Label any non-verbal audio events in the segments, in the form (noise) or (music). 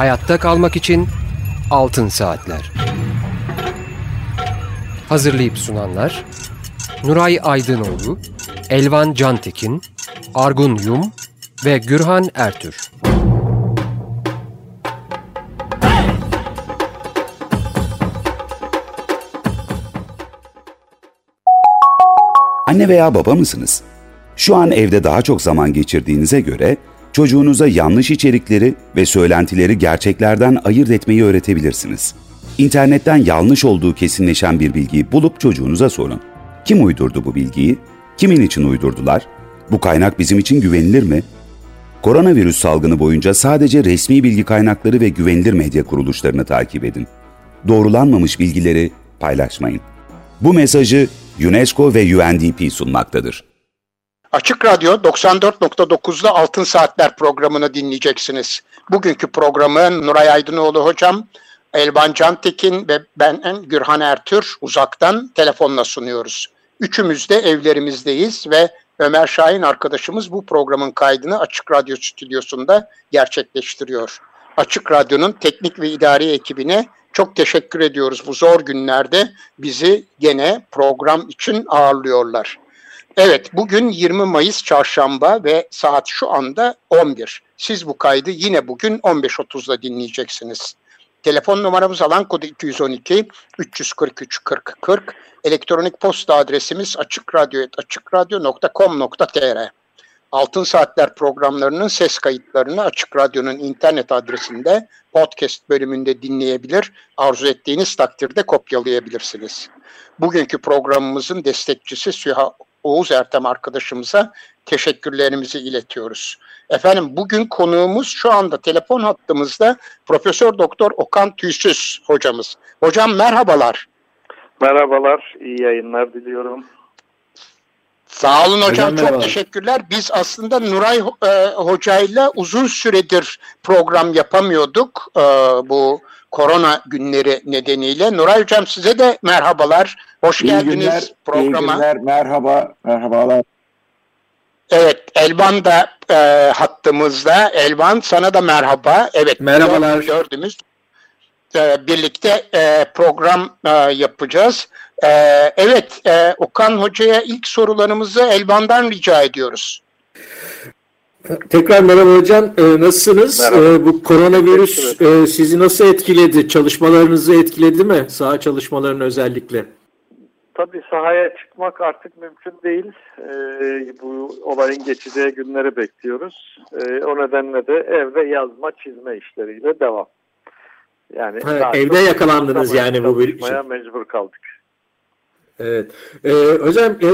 Hayatta kalmak için Altın Saatler. Hazırlayıp sunanlar Nuray Aydınoğlu, Elvan Cantekin, Argun Yum ve Gürhan Ertür. Anne veya baba mısınız? Şu an evde daha çok zaman geçirdiğinize göre çocuğunuza yanlış içerikleri ve söylentileri gerçeklerden ayırt etmeyi öğretebilirsiniz. İnternetten yanlış olduğu kesinleşen bir bilgiyi bulup çocuğunuza sorun. Kim uydurdu bu bilgiyi? Kimin için uydurdular? Bu kaynak bizim için güvenilir mi? Koronavirüs salgını boyunca sadece resmi bilgi kaynakları ve güvenilir medya kuruluşlarını takip edin. Doğrulanmamış bilgileri paylaşmayın. Bu mesajı UNESCO ve UNDP sunmaktadır. Açık Radyo 94.9'da Altın Saatler programını dinleyeceksiniz. Bugünkü programı Nuray Aydınoğlu hocam, Elvan Cantekin ve ben Gürhan Ertür uzaktan telefonla sunuyoruz. Üçümüz de evlerimizdeyiz ve Ömer Şahin arkadaşımız bu programın kaydını Açık Radyo stüdyosunda gerçekleştiriyor. Açık Radyo'nun teknik ve idari ekibine çok teşekkür ediyoruz. Bu zor günlerde bizi gene program için ağırlıyorlar. Evet, bugün 20 Mayıs Çarşamba ve saat şu anda 11. Siz bu kaydı yine bugün 15.30'da dinleyeceksiniz. Telefon numaramız alan kodu 212 343 40 40. Elektronik posta adresimiz açıkradyo.com.tr Altın Saatler programlarının ses kayıtlarını Açık Radyo'nun internet adresinde podcast bölümünde dinleyebilir, arzu ettiğiniz takdirde kopyalayabilirsiniz. Bugünkü programımızın destekçisi Süha Oğuz Ertem arkadaşımıza teşekkürlerimizi iletiyoruz. Efendim bugün konuğumuz şu anda telefon hattımızda Profesör Doktor Okan Tüysüz hocamız. Hocam merhabalar. Merhabalar, iyi yayınlar diliyorum. Sağ olun hocam, hocam çok teşekkürler. Biz aslında Nuray e, hocayla uzun süredir program yapamıyorduk e, bu korona günleri nedeniyle. Nuray hocam size de merhabalar. Hoş iyi geldiniz günler, programa. İyi günler, merhaba, merhabalar. Evet, Elvan da e, hattımızda. Elvan sana da merhaba. Evet, merhabalar. Gördüğümüz e, birlikte e, program e, yapacağız. E, evet, e, Okan Hoca'ya ilk sorularımızı Elvan'dan rica ediyoruz. Tekrar merhaba hocam. Ee, nasılsınız? Merhaba. Ee, bu koronavirüs e, sizi nasıl etkiledi? Çalışmalarınızı etkiledi mi? Saha çalışmalarını özellikle. Tabii sahaya çıkmak artık mümkün değil. Ee, bu olayın geçeceği günleri bekliyoruz. Ee, o nedenle de evde yazma, çizme işleriyle devam. Yani ha, evde yakalandınız yani bu bir için. mecbur kaldık. Evet. Ee, hocam e,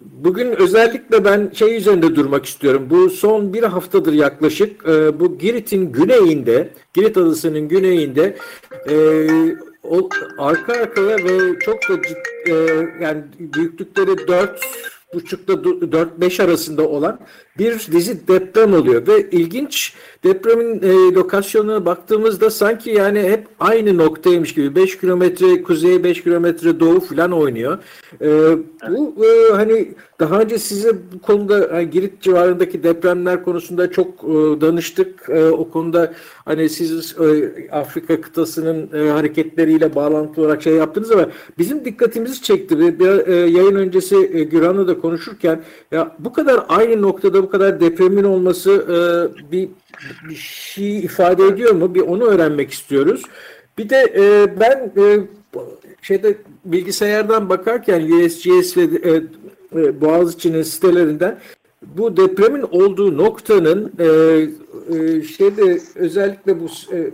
bugün özellikle ben şey üzerinde durmak istiyorum. Bu son bir haftadır yaklaşık e, bu Girit'in güneyinde, Girit adasının güneyinde e, o, arka arkaya ve çok da cid, e, yani büyüklükleri 4 buçukta 4-5 arasında olan bir dizi deprem oluyor ve ilginç depremin e, lokasyonuna baktığımızda sanki yani hep aynı noktaymış gibi 5 kilometre kuzey 5 kilometre doğu falan oynuyor. E, bu e, hani daha önce size bu konuda yani Girit civarındaki depremler konusunda çok e, danıştık. E, o konuda hani siz e, Afrika kıtasının e, hareketleriyle bağlantılı olarak şey yaptınız ama bizim dikkatimizi çekti. Bir, bir e, yayın öncesi e, Güran'la da konuşurken ya bu kadar aynı noktada bu kadar depremin olması e, bir, bir şey ifade ediyor mu? Bir onu öğrenmek istiyoruz. Bir de e, ben e, şeyde bilgisayardan bakarken USGS ve e, e, Boğaziçi'nin sitelerinden bu depremin olduğu noktanın e, e, şeyde özellikle bu e,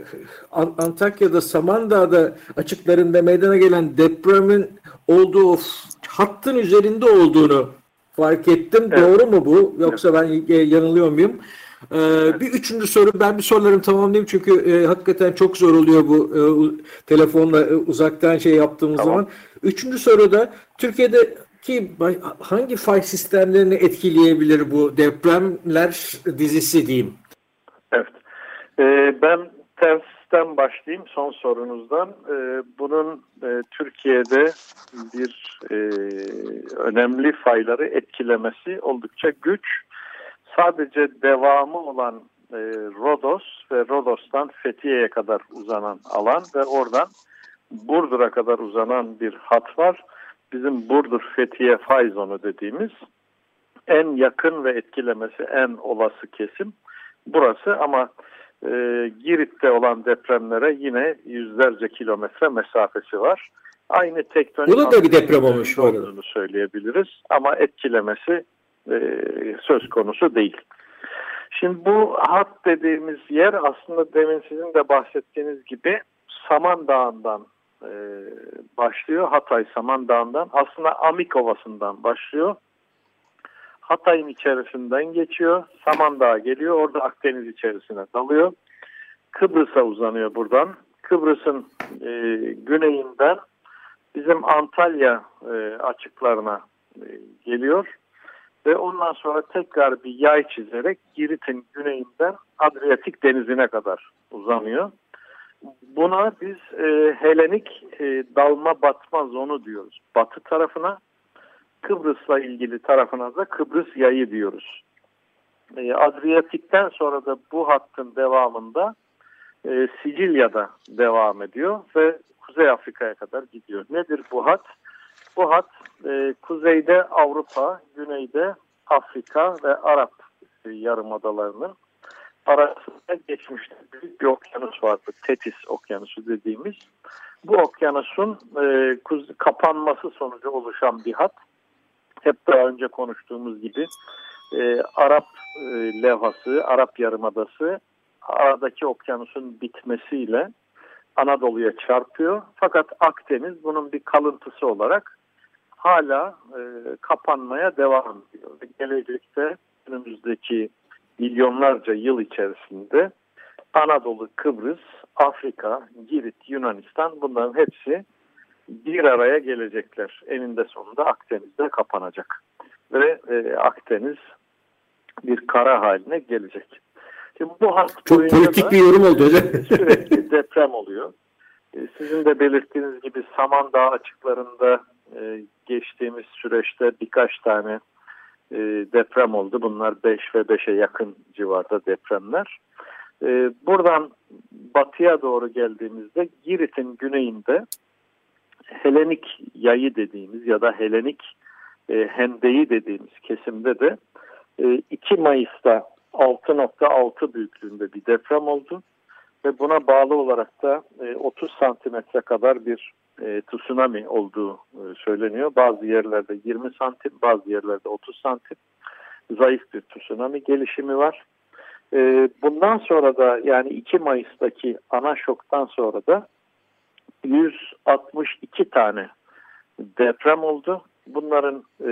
Antakya'da Samandağ'da açıklarında meydana gelen depremin olduğu hattın üzerinde olduğunu fark ettim. Evet. Doğru mu bu? Yoksa ben e, yanılıyor muyum? Ee. Bir üçüncü soru, ben bir sorularımı tamamlayayım çünkü e, hakikaten çok zor oluyor bu e, telefonla e, uzaktan şey yaptığımız tamam. zaman. Üçüncü soruda Türkiye'deki hangi fay sistemlerini etkileyebilir bu depremler dizisi diyeyim? Evet. Ee, ben ters baştan başlayayım son sorunuzdan. E, bunun e, Türkiye'de bir e, önemli fayları etkilemesi oldukça güç. Sadece devamı olan e, Rodos ve Rodos'tan Fethiye'ye kadar uzanan alan ve oradan Burdur'a kadar uzanan bir hat var. Bizim Burdur Fethiye fay zonu dediğimiz en yakın ve etkilemesi en olası kesim burası ama e, Girit'te olan depremlere yine yüzlerce kilometre mesafesi var. Aynı tektonik Bunun da bir deprem olmuş olduğunu söyleyebiliriz ama etkilemesi e, söz konusu değil. Şimdi bu hat dediğimiz yer aslında demin sizin de bahsettiğiniz gibi Saman Dağı'ndan e, başlıyor. Hatay Saman Dağı'ndan. Aslında Amik Ovası'ndan başlıyor. Hatay'ın içerisinden geçiyor. Samandağ'a geliyor. Orada Akdeniz içerisine dalıyor. Kıbrıs'a uzanıyor buradan. Kıbrıs'ın e, güneyinden bizim Antalya e, açıklarına e, geliyor. Ve ondan sonra tekrar bir yay çizerek Girit'in güneyinden Adriyatik denizine kadar uzanıyor. Buna biz e, Helenik e, dalma batma zonu diyoruz. Batı tarafına Kıbrıs'la ilgili tarafına da Kıbrıs yayı diyoruz. E, Adriyatik'ten sonra da bu hattın devamında e, Sicilya'da devam ediyor ve Kuzey Afrika'ya kadar gidiyor. Nedir bu hat? Bu hat e, kuzeyde Avrupa, güneyde Afrika ve Arap e, yarımadalarının arasında geçmişte büyük bir okyanus vardı. Tetis okyanusu dediğimiz. Bu okyanusun e, kapanması sonucu oluşan bir hat. Hep daha önce konuştuğumuz gibi e, Arap e, levhası, Arap yarımadası aradaki okyanusun bitmesiyle Anadolu'ya çarpıyor. Fakat Akdeniz bunun bir kalıntısı olarak hala e, kapanmaya devam ediyor. Ve gelecekte önümüzdeki milyonlarca yıl içerisinde Anadolu, Kıbrıs, Afrika, Girit, Yunanistan bunların hepsi bir araya gelecekler. Eninde sonunda Akdeniz'de kapanacak. Ve e, Akdeniz bir kara haline gelecek. Şimdi bu hat Çok politik bir yorum oldu hocam. (laughs) sürekli deprem oluyor. E, sizin de belirttiğiniz gibi Samandağ açıklarında e, geçtiğimiz süreçte birkaç tane e, deprem oldu. Bunlar 5 ve 5'e yakın civarda depremler. Buradan batıya doğru geldiğimizde Girit'in güneyinde Helenik yayı dediğimiz ya da Helenik hendeyi dediğimiz kesimde de 2 Mayıs'ta 6.6 büyüklüğünde bir deprem oldu ve buna bağlı olarak da 30 santimetre kadar bir e, tsunami olduğu e, söyleniyor. Bazı yerlerde 20 santim, bazı yerlerde 30 santim zayıf bir tsunami gelişimi var. E, bundan sonra da yani 2 Mayıs'taki ana şoktan sonra da 162 tane deprem oldu. Bunların e,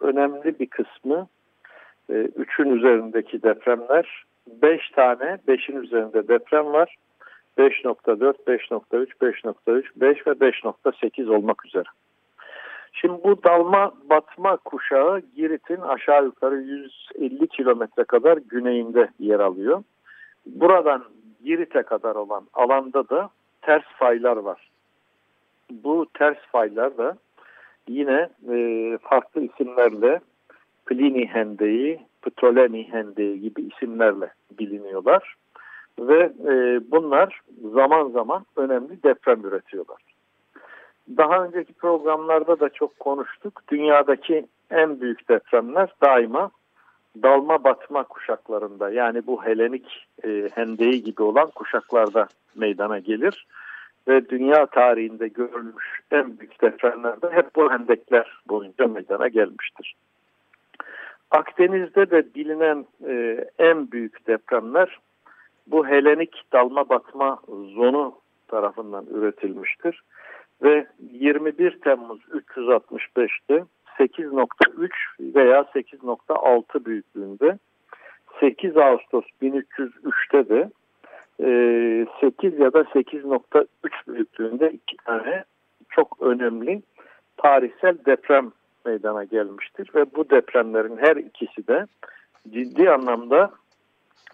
önemli bir kısmı e, üçün üzerindeki depremler. 5 tane, 5'in üzerinde deprem var. 5.4, 5.3, 5.3, 5 ve 5.8 olmak üzere. Şimdi bu dalma batma kuşağı Girit'in aşağı yukarı 150 kilometre kadar güneyinde yer alıyor. Buradan Girit'e kadar olan alanda da ters faylar var. Bu ters faylar da yine e, farklı isimlerle Plini Hendeyi, Ptolemy Hendeyi gibi isimlerle biliniyorlar ve e, bunlar zaman zaman önemli deprem üretiyorlar. Daha önceki programlarda da çok konuştuk. Dünyadaki en büyük depremler daima dalma batma kuşaklarında yani bu Helenik e, hendeyi gibi olan kuşaklarda meydana gelir. Ve dünya tarihinde görülmüş en büyük depremlerde hep bu hendekler boyunca meydana gelmiştir. Akdeniz'de de bilinen e, en büyük depremler bu Helenik dalma batma zonu tarafından üretilmiştir. Ve 21 Temmuz 365'te 8.3 veya 8.6 büyüklüğünde 8 Ağustos 1303'te de 8 ya da 8.3 büyüklüğünde iki tane çok önemli tarihsel deprem meydana gelmiştir ve bu depremlerin her ikisi de ciddi anlamda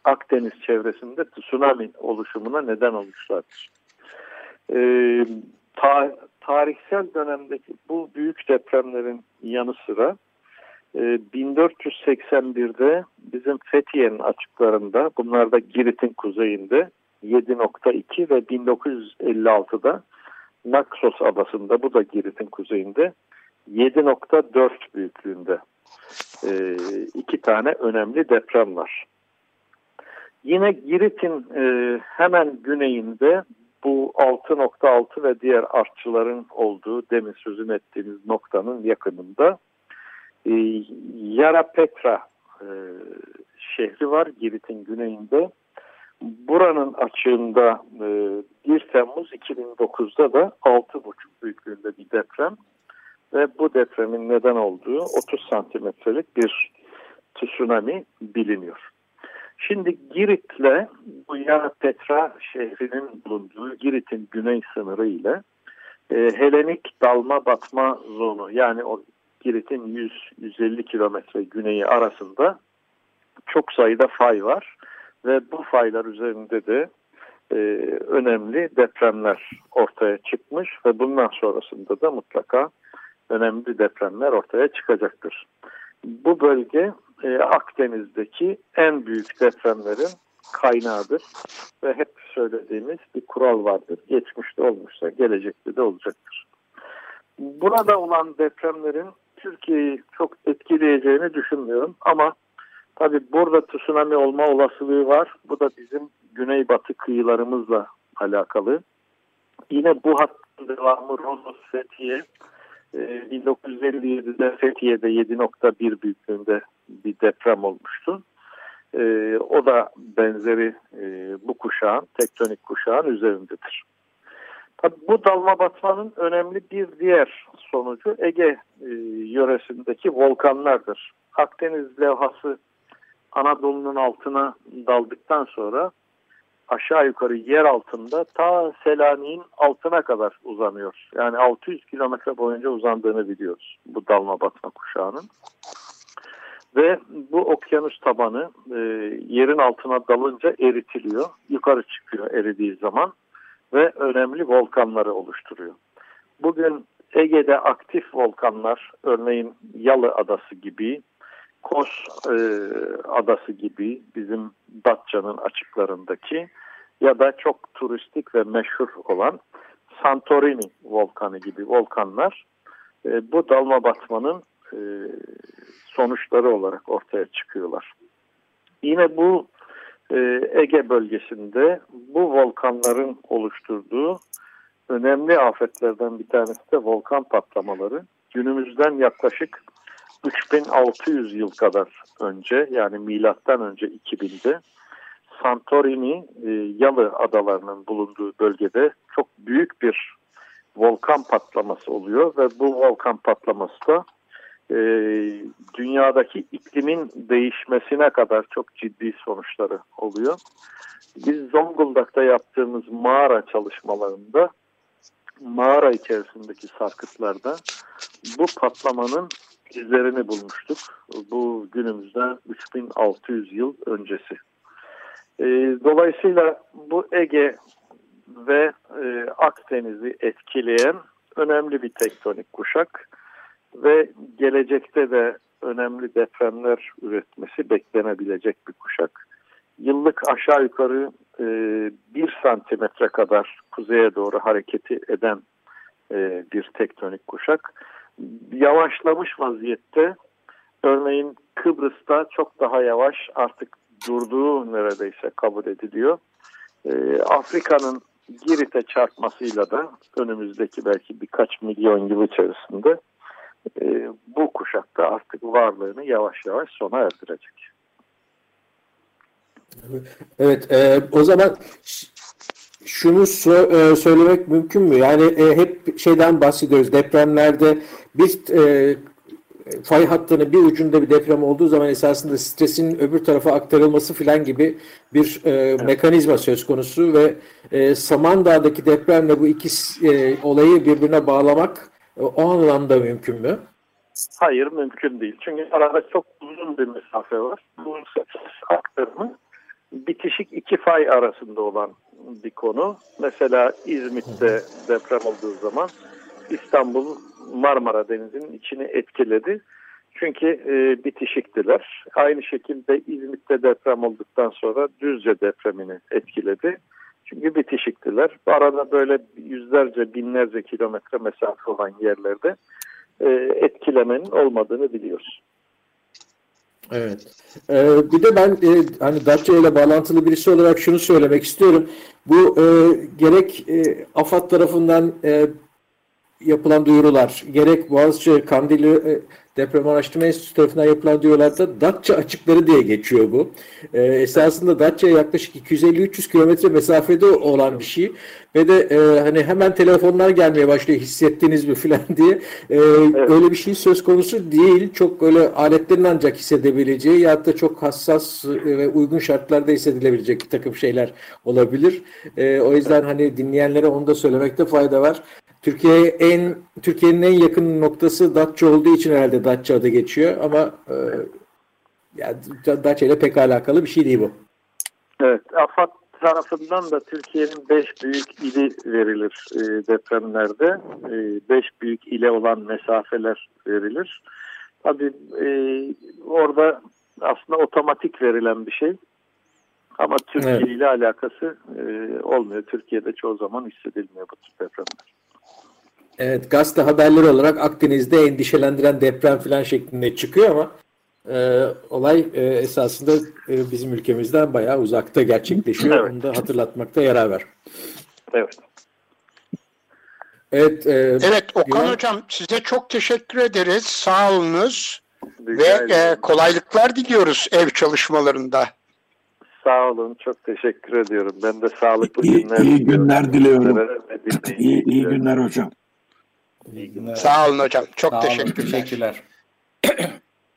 Akdeniz çevresinde tsunami oluşumuna neden olmuşlardır. Ee, ta, tarihsel dönemdeki bu büyük depremlerin yanı sıra 1481'de bizim Fethiye'nin açıklarında bunlar da Girit'in kuzeyinde 7.2 ve 1956'da Naxos adasında bu da Girit'in kuzeyinde 7.4 büyüklüğünde e, iki tane önemli deprem var. Yine Girit'in e, hemen güneyinde bu 6.6 ve diğer artçıların olduğu demin sözün ettiğimiz noktanın yakınında e, Yara Petra e, şehri var Girit'in güneyinde. Buranın açığında e, 1 Temmuz 2009'da da 6.5 büyüklüğünde bir deprem ve bu depremin neden olduğu 30 santimetrelik bir tsunami biliniyor. Şimdi Girit'le bu Yara Petra şehrinin bulunduğu Girit'in güney sınırı ile e, Helenik dalma batma zonu yani o Girit'in 100-150 kilometre güneyi arasında çok sayıda fay var ve bu faylar üzerinde de e, önemli depremler ortaya çıkmış ve bundan sonrasında da mutlaka önemli depremler ortaya çıkacaktır. Bu bölge e, Akdeniz'deki en büyük depremlerin kaynağıdır ve hep söylediğimiz bir kural vardır. Geçmişte olmuşsa gelecekte de olacaktır. Burada olan depremlerin Türkiye'yi çok etkileyeceğini düşünmüyorum ama tabi burada tsunami olma olasılığı var. Bu da bizim güneybatı kıyılarımızla alakalı. Yine bu hattın devamı Rodos, Fethiye, 1957'de ee, Fethiye'de 7.1 büyüklüğünde bir deprem olmuştu. Ee, o da benzeri e, bu kuşağın, tektonik kuşağın üzerindedir. Tabii bu dalma batmanın önemli bir diğer sonucu Ege e, yöresindeki volkanlardır. Akdeniz levhası Anadolu'nun altına daldıktan sonra aşağı yukarı yer altında ta Selanik'in altına kadar uzanıyor. Yani 600 kilometre boyunca uzandığını biliyoruz bu dalma batma kuşağının. Ve bu okyanus tabanı e, yerin altına dalınca eritiliyor. Yukarı çıkıyor eridiği zaman ve önemli volkanları oluşturuyor. Bugün Ege'de aktif volkanlar örneğin Yalı Adası gibi, Kos e, Adası gibi bizim Datça'nın açıklarındaki ya da çok turistik ve meşhur olan Santorini volkanı gibi volkanlar e, bu dalma batmanın e, sonuçları olarak ortaya çıkıyorlar. Yine bu e, Ege bölgesinde bu volkanların oluşturduğu önemli afetlerden bir tanesi de volkan patlamaları. Günümüzden yaklaşık 3600 yıl kadar önce yani milattan önce 2000'de Santorini e, Yalı adalarının bulunduğu bölgede çok büyük bir volkan patlaması oluyor ve bu volkan patlaması da e, dünyadaki iklimin değişmesine kadar çok ciddi sonuçları oluyor. Biz Zonguldak'ta yaptığımız mağara çalışmalarında mağara içerisindeki sarkıtlarda bu patlamanın izlerini bulmuştuk. Bu günümüzden 3600 yıl öncesi. E, dolayısıyla bu Ege ve e, Akdeniz'i etkileyen önemli bir tektonik kuşak ve gelecekte de önemli depremler üretmesi beklenebilecek bir kuşak. Yıllık aşağı yukarı e, bir santimetre kadar kuzeye doğru hareketi eden e, bir tektonik kuşak. Yavaşlamış vaziyette örneğin Kıbrıs'ta çok daha yavaş artık durduğu neredeyse kabul ediliyor. E, Afrika'nın Girit'e çarpmasıyla da önümüzdeki belki birkaç milyon yıl içerisinde e, bu kuşakta artık varlığını yavaş yavaş sona erdirecek. Evet, e, o zaman şunu so- e, söylemek mümkün mü? Yani e, hep şeyden bahsediyoruz. Depremlerde bir e, fay hattının bir ucunda bir deprem olduğu zaman esasında stresin öbür tarafa aktarılması filan gibi bir e, evet. mekanizma söz konusu ve e, Samandağ'daki depremle bu iki e, olayı birbirine bağlamak o anlamda mümkün mü? Hayır mümkün değil. Çünkü arada çok uzun bir mesafe var. Bu aktarımı bitişik iki fay arasında olan bir konu. Mesela İzmit'te deprem olduğu zaman İstanbul Marmara Denizi'nin içini etkiledi. Çünkü e, bitişiktiler. Aynı şekilde İzmit'te deprem olduktan sonra Düzce depremini etkiledi. Çünkü bitişiktiler. Bu arada böyle yüzlerce, binlerce kilometre mesafe olan yerlerde e, etkilemenin olmadığını biliyoruz. Evet. Ee, bir de ben e, hani Datça ile bağlantılı birisi olarak şunu söylemek istiyorum. Bu e, gerek e, AFAD tarafından e, yapılan duyurular, gerek Boğaziçi Kandili e, Deprem Araştırma Enstitüsü tarafından yapılan duyurularda Datça açıkları diye geçiyor bu. E, esasında Datça'ya yaklaşık 250-300 kilometre mesafede olan bir şey ve de e, hani hemen telefonlar gelmeye başlıyor hissettiniz mi filan (laughs) diye. E, evet. Öyle bir şey söz konusu değil. Çok öyle aletlerin ancak hissedebileceği ya da çok hassas ve uygun şartlarda hissedilebilecek bir takım şeyler olabilir. E, o yüzden hani dinleyenlere onu da söylemekte fayda var. Türkiye'ye en Türkiye'nin en yakın noktası Datça olduğu için herhalde Datça adı geçiyor ama e, yani Datça ile pek alakalı bir şey değil bu. Evet, AFAD tarafından da Türkiye'nin beş büyük ili verilir e, depremlerde. E, beş büyük ile olan mesafeler verilir. Tabii e, orada aslında otomatik verilen bir şey. Ama Türkiye evet. ile alakası e, olmuyor. Türkiye'de çoğu zaman hissedilmiyor bu tür depremler. Evet gazete haberleri olarak Akdeniz'de endişelendiren deprem falan şeklinde çıkıyor ama e, olay e, esasında e, bizim ülkemizden bayağı uzakta gerçekleşiyor. Evet. Onu da hatırlatmakta yarar var. Evet. Evet, e, evet Okan Güven... Hocam size çok teşekkür ederiz. Sağ olunuz ve e, kolaylıklar diliyoruz ev çalışmalarında. Sağ olun. Çok teşekkür ediyorum. Ben de sağlıklı iyi, günler iyi günler diliyorum. İyi, iyi günler hocam. İyi günler. Sağ olun hocam. Çok Sağ teşekkürler. Olun, teşekkürler.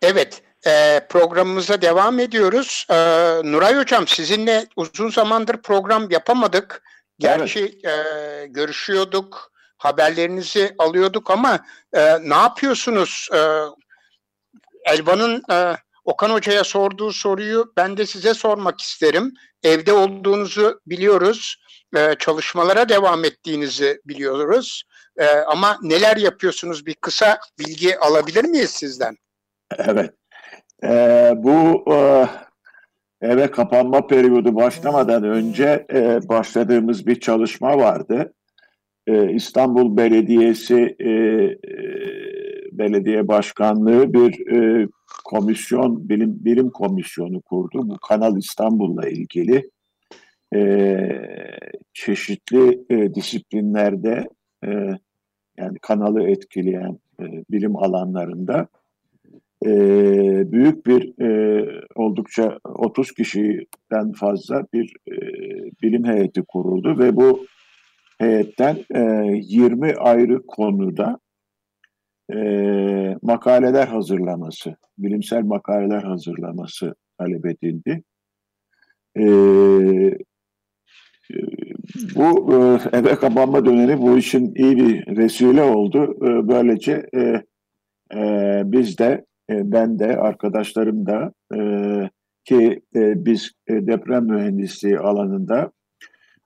evet. E, programımıza devam ediyoruz. E, Nuray Hocam sizinle uzun zamandır program yapamadık. Gerçi evet. e, görüşüyorduk, haberlerinizi alıyorduk ama e, ne yapıyorsunuz? E, Elvan'ın e, Okan Hoca'ya sorduğu soruyu ben de size sormak isterim. Evde olduğunuzu biliyoruz, e, çalışmalara devam ettiğinizi biliyoruz. E, ama neler yapıyorsunuz bir kısa bilgi alabilir miyiz sizden? Evet. E, bu e, eve kapanma periyodu başlamadan önce e, başladığımız bir çalışma vardı. E, İstanbul Belediyesi e, e, Belediye Başkanlığı bir e, komisyon, bilim, bilim komisyonu kurdu. Bu Kanal İstanbul'la ilgili e, çeşitli e, disiplinlerde e, yani kanalı etkileyen e, bilim alanlarında e, büyük bir e, oldukça 30 kişiden fazla bir e, bilim heyeti kuruldu ve bu heyetten e, 20 ayrı konuda e, makaleler hazırlaması, bilimsel makaleler hazırlaması talep edildi. E, bu e, eve kapanma dönemi bu işin iyi bir vesile oldu. E, böylece e, e, biz de, e, ben de, arkadaşlarım da e, ki e, biz deprem mühendisliği alanında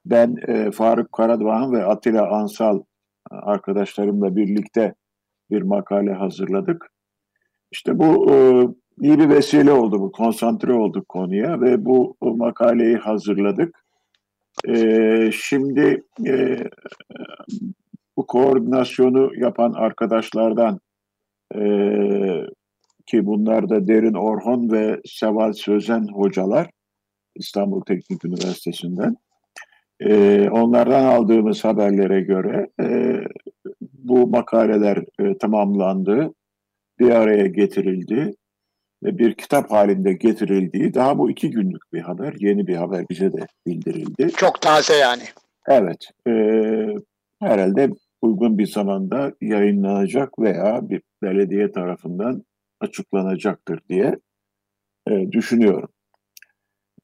ben Faruk Karadoğan ve Atilla Ansal arkadaşlarımla birlikte bir makale hazırladık. İşte bu e, iyi bir vesile oldu bu, konsantre olduk konuya ve bu, makaleyi hazırladık. Şimdi bu koordinasyonu yapan arkadaşlardan ki bunlar da Derin Orhon ve Seval Sözen hocalar İstanbul Teknik Üniversitesi'nden. E, onlardan aldığımız haberlere göre e, bu makaleler e, tamamlandı, bir araya getirildi ve bir kitap halinde getirildiği daha bu iki günlük bir haber, yeni bir haber bize de bildirildi. Çok taze yani. Evet, e, herhalde uygun bir zamanda yayınlanacak veya bir belediye tarafından açıklanacaktır diye e, düşünüyorum.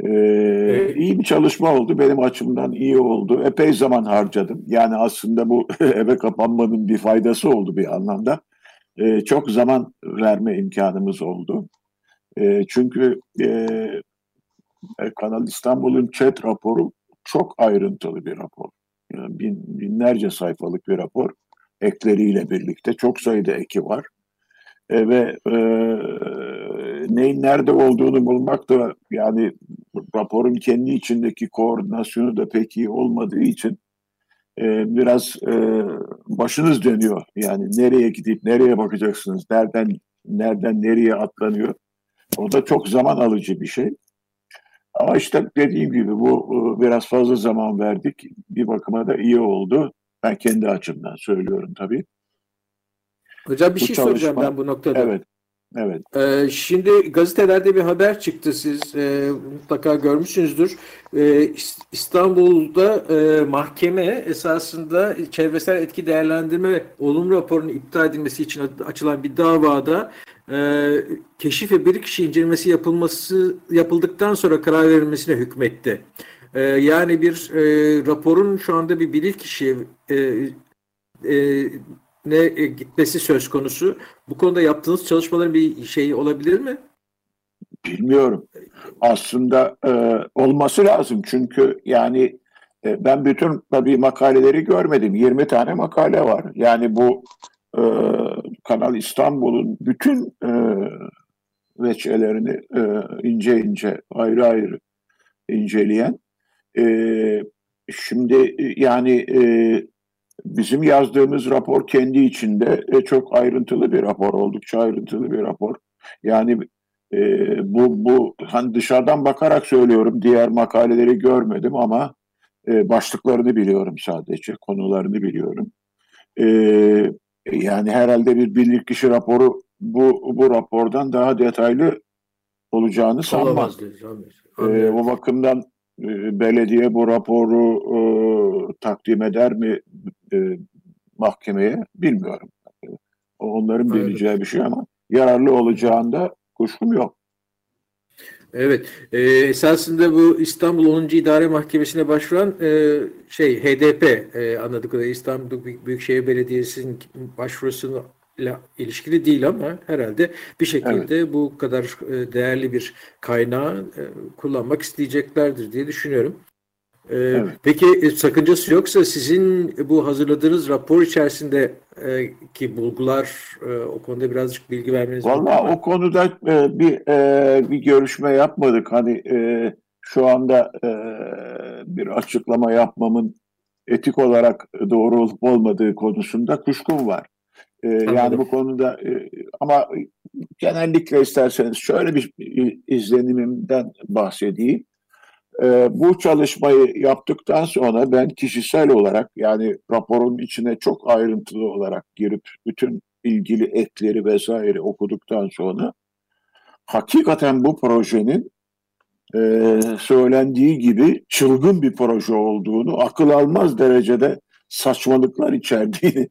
Ee, iyi bir çalışma oldu. Benim açımdan iyi oldu. Epey zaman harcadım. Yani aslında bu (laughs) eve kapanmanın bir faydası oldu bir anlamda. Ee, çok zaman verme imkanımız oldu. E, çünkü e, e, Kanal İstanbul'un chat raporu çok ayrıntılı bir rapor. Yani bin, binlerce sayfalık bir rapor ekleriyle birlikte çok sayıda eki var. Ve e, neyin nerede olduğunu bulmak da yani raporun kendi içindeki koordinasyonu da pek iyi olmadığı için e, biraz e, başınız dönüyor. Yani nereye gidip nereye bakacaksınız, nereden nereden nereye atlanıyor. O da çok zaman alıcı bir şey. Ama işte dediğim gibi bu e, biraz fazla zaman verdik. Bir bakıma da iyi oldu. Ben kendi açımdan söylüyorum tabii. Hocam bir bu şey çalışma, soracağım ben bu noktada. Evet. Evet. Ee, şimdi gazetelerde bir haber çıktı siz e, mutlaka görmüşsünüzdür. E, İstanbul'da e, mahkeme esasında çevresel etki değerlendirme olumlu raporunun iptal edilmesi için açılan bir davada e, keşif ve bir kişi incelemesi yapılması yapıldıktan sonra karar verilmesine hükmetti. E, yani bir e, raporun şu anda bir bilirkişi e, e, ne e, gitmesi söz konusu. Bu konuda yaptığınız çalışmaların bir şeyi olabilir mi? Bilmiyorum. Aslında e, olması lazım çünkü yani e, ben bütün tabii makaleleri görmedim. 20 tane makale var. Yani bu e, Kanal İstanbul'un bütün e, veçelerini e, ince ince ayrı ayrı inceleyen e, şimdi e, yani e, Bizim yazdığımız rapor kendi içinde e, çok ayrıntılı bir rapor, oldukça ayrıntılı bir rapor. Yani e, bu, bu hani dışarıdan bakarak söylüyorum, diğer makaleleri görmedim ama e, başlıklarını biliyorum sadece, konularını biliyorum. E, yani herhalde bir bilirkişi raporu bu, bu rapordan daha detaylı olacağını sanmam. E, o bakımdan belediye bu raporu e, takdim eder mi e, mahkemeye bilmiyorum. Onların bileceği bir şey ama yararlı olacağında kuşkum yok. Evet, e, esasında bu İstanbul 10. İdare Mahkemesi'ne başvuran e, şey HDP e, anladık kadarıyla İstanbul Büyükşehir Belediyesi'nin başvurusunu ilişkili değil ama herhalde bir şekilde evet. bu kadar e, değerli bir kaynağı e, kullanmak isteyeceklerdir diye düşünüyorum. E, evet. Peki sakıncası yoksa sizin bu hazırladığınız rapor içerisinde ki bulgular o konuda birazcık bilgi vermeniz Valla o konuda bir bir görüşme yapmadık. Hani şu anda bir açıklama yapmamın etik olarak doğru olup olmadığı konusunda kuşkum var. E, yani bu konuda e, ama genellikle isterseniz şöyle bir izlenimimden bahsedeyim. E, bu çalışmayı yaptıktan sonra ben kişisel olarak yani raporun içine çok ayrıntılı olarak girip bütün ilgili ekleri vesaire okuduktan sonra hakikaten bu projenin e, söylendiği gibi çılgın bir proje olduğunu, akıl almaz derecede saçmalıklar içerdiğini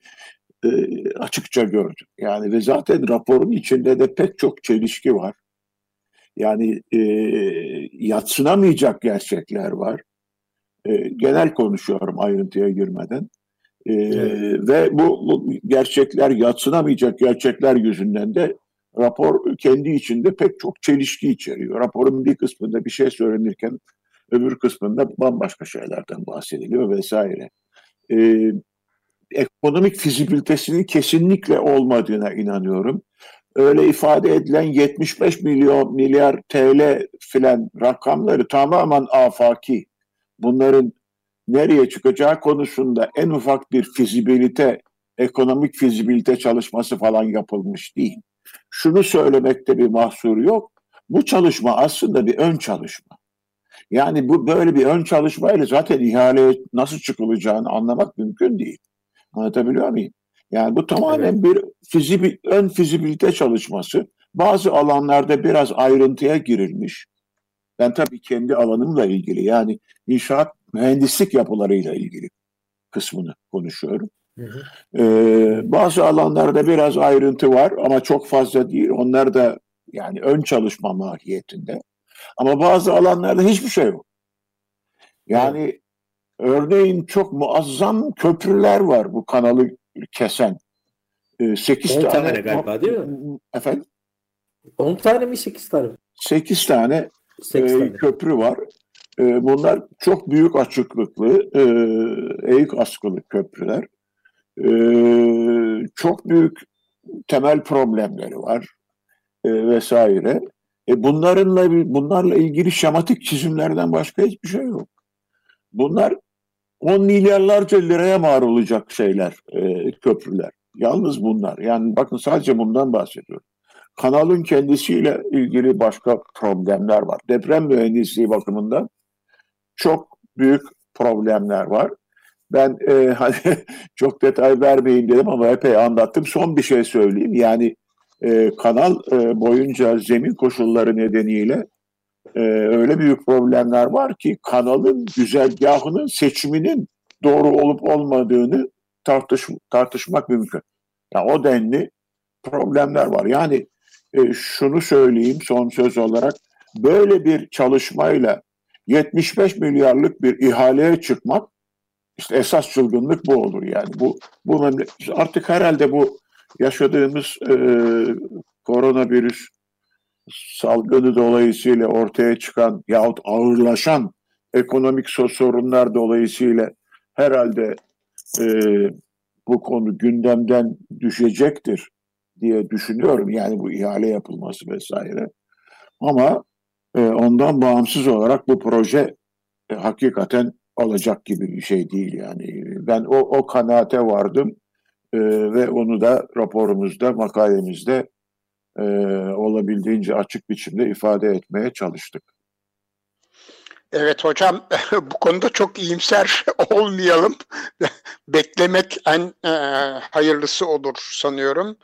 e, açıkça gördüm. Yani ve zaten raporun içinde de pek çok çelişki var. Yani e, yatsınamayacak gerçekler var. E, genel konuşuyorum ayrıntıya girmeden. E, evet. Ve bu, bu gerçekler yatsınamayacak gerçekler yüzünden de rapor kendi içinde pek çok çelişki içeriyor. Raporun bir kısmında bir şey söylenirken öbür kısmında bambaşka şeylerden bahsediliyor vesaire. E, ekonomik fizibilitesinin kesinlikle olmadığına inanıyorum. Öyle ifade edilen 75 milyon milyar TL filan rakamları tamamen afaki. Bunların nereye çıkacağı konusunda en ufak bir fizibilite, ekonomik fizibilite çalışması falan yapılmış değil. Şunu söylemekte bir mahsur yok. Bu çalışma aslında bir ön çalışma. Yani bu böyle bir ön çalışmayla zaten ihaleye nasıl çıkılacağını anlamak mümkün değil. Anlatabiliyor muyum? Yani bu tamamen evet. bir fizibil, ön fizibilite çalışması. Bazı alanlarda biraz ayrıntıya girilmiş. Ben tabii kendi alanımla ilgili yani inşaat mühendislik yapılarıyla ilgili kısmını konuşuyorum. Hı hı. Ee, bazı alanlarda biraz ayrıntı var ama çok fazla değil. Onlar da yani ön çalışma mahiyetinde. Ama bazı alanlarda hiçbir şey yok. Yani Örneğin çok muazzam köprüler var bu kanalı kesen. E, 8 10 tane, tane galiba değil mi? Efendim? 10 tane mi 8 tane mi? 8 tane, 8 e, tane. köprü var. E, bunlar çok büyük açıklıklı, e, eğik askılı köprüler. E, çok büyük temel problemleri var e, vesaire. E bunlarınla bunlarla ilgili şematik çizimlerden başka hiçbir şey yok. Bunlar 10 milyarlarca liraya mal olacak şeyler, e, köprüler. Yalnız bunlar. Yani bakın sadece bundan bahsediyorum. Kanalın kendisiyle ilgili başka problemler var. Deprem mühendisliği bakımından çok büyük problemler var. Ben e, (laughs) hani çok detay vermeyin dedim ama epey anlattım. Son bir şey söyleyeyim. Yani e, kanal e, boyunca zemin koşulları nedeniyle e, öyle büyük problemler var ki kanalın güzergahının seçiminin doğru olup olmadığını tartış, tartışmak mümkün. Yani o denli problemler var. Yani e, şunu söyleyeyim son söz olarak böyle bir çalışmayla 75 milyarlık bir ihaleye çıkmak işte esas çılgınlık bu olur yani. Bu, bu artık herhalde bu yaşadığımız e, koronavirüs salgını dolayısıyla ortaya çıkan yahut ağırlaşan ekonomik sorunlar dolayısıyla herhalde e, bu konu gündemden düşecektir diye düşünüyorum. Yani bu ihale yapılması vesaire. Ama e, ondan bağımsız olarak bu proje e, hakikaten alacak gibi bir şey değil yani. Ben o, o kanaate vardım e, ve onu da raporumuzda, makalemizde e, olabildiğince açık biçimde ifade etmeye çalıştık. Evet hocam (laughs) bu konuda çok iyimser (laughs) olmayalım. (laughs) Beklemek en e, hayırlısı olur sanıyorum.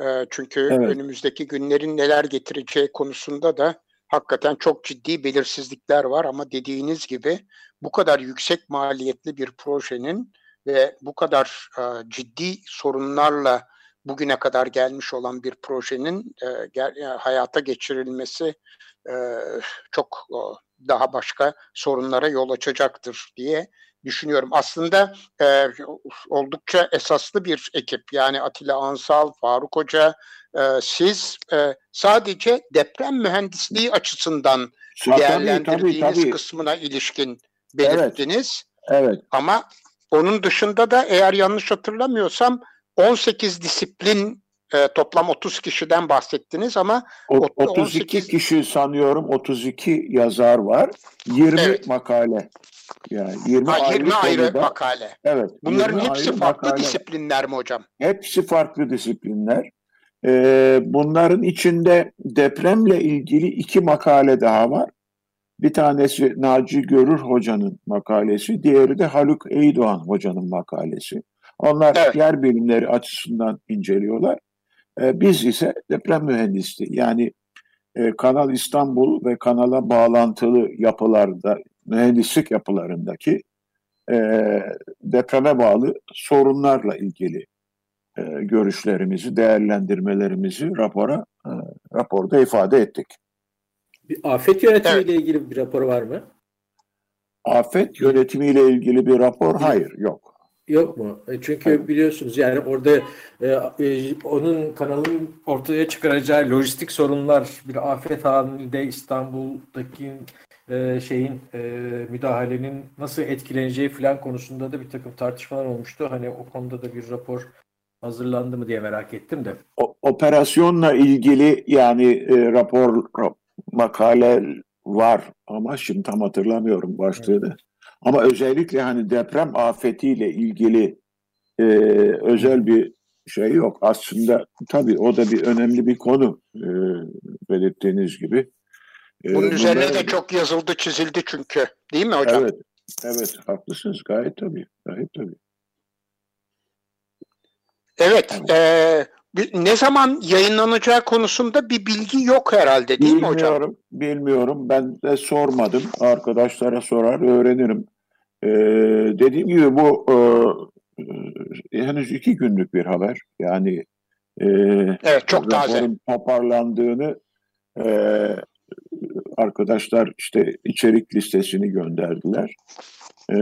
E, çünkü evet. önümüzdeki günlerin neler getireceği konusunda da hakikaten çok ciddi belirsizlikler var ama dediğiniz gibi bu kadar yüksek maliyetli bir projenin ve bu kadar e, ciddi sorunlarla bugüne kadar gelmiş olan bir projenin e, gel, e, hayata geçirilmesi e, çok e, daha başka sorunlara yol açacaktır diye düşünüyorum. Aslında e, oldukça esaslı bir ekip yani Atilla Ansal, Faruk Hoca, e, siz e, sadece deprem mühendisliği açısından ya, değerlendirdiğiniz tabii, tabii, tabii. kısmına ilişkin belirttiniz. Evet, evet. Ama onun dışında da eğer yanlış hatırlamıyorsam 18 disiplin e, toplam 30 kişiden bahsettiniz ama o, 32 18... kişi sanıyorum 32 yazar var. 20 evet. makale. Yani 20, ha, 20 ayrı, ayrı makale. Evet. Bunların hepsi farklı makale. disiplinler mi hocam? Hepsi farklı disiplinler. Ee, bunların içinde depremle ilgili iki makale daha var. Bir tanesi Naci Görür Hoca'nın makalesi, diğeri de Haluk Eydoğan Hoca'nın makalesi. Onlar evet. yer bilimleri açısından inceliyorlar. Ee, biz ise deprem mühendisliği yani e, Kanal İstanbul ve kanala bağlantılı yapılarda, mühendislik yapılarındaki e, depreme bağlı sorunlarla ilgili e, görüşlerimizi, değerlendirmelerimizi rapora e, raporda ifade ettik. Bir afet yönetimiyle evet. ilgili bir rapor var mı? Afet yönetimiyle ilgili bir rapor hayır yok. Yok mu? E, çünkü biliyorsunuz yani orada e, e, onun kanalın ortaya çıkaracağı lojistik sorunlar bir afet halinde İstanbul'daki e, şeyin e, müdahalenin nasıl etkileneceği falan konusunda da bir takım tartışmalar olmuştu. Hani o konuda da bir rapor hazırlandı mı diye merak ettim de. O, operasyonla ilgili yani e, rapor makale var ama şimdi tam hatırlamıyorum başlığını. Evet. Ama özellikle hani deprem afetiyle ilgili e, özel bir şey yok. Aslında tabii o da bir önemli bir konu e, belirttiğiniz gibi. E, Bunun üzerine de çok yazıldı, çizildi çünkü. Değil mi hocam? Evet, evet haklısınız. Gayet tabii. Gayet tabii. Evet, evet. E, ne zaman yayınlanacağı konusunda bir bilgi yok herhalde değil bilmiyorum, mi hocam? Bilmiyorum. Ben de sormadım. Arkadaşlara sorar öğrenirim. Ee, dediğim gibi bu e, henüz iki günlük bir haber. Yani e, evet, çok taze. toparlandığını e, arkadaşlar işte içerik listesini gönderdiler. Ee,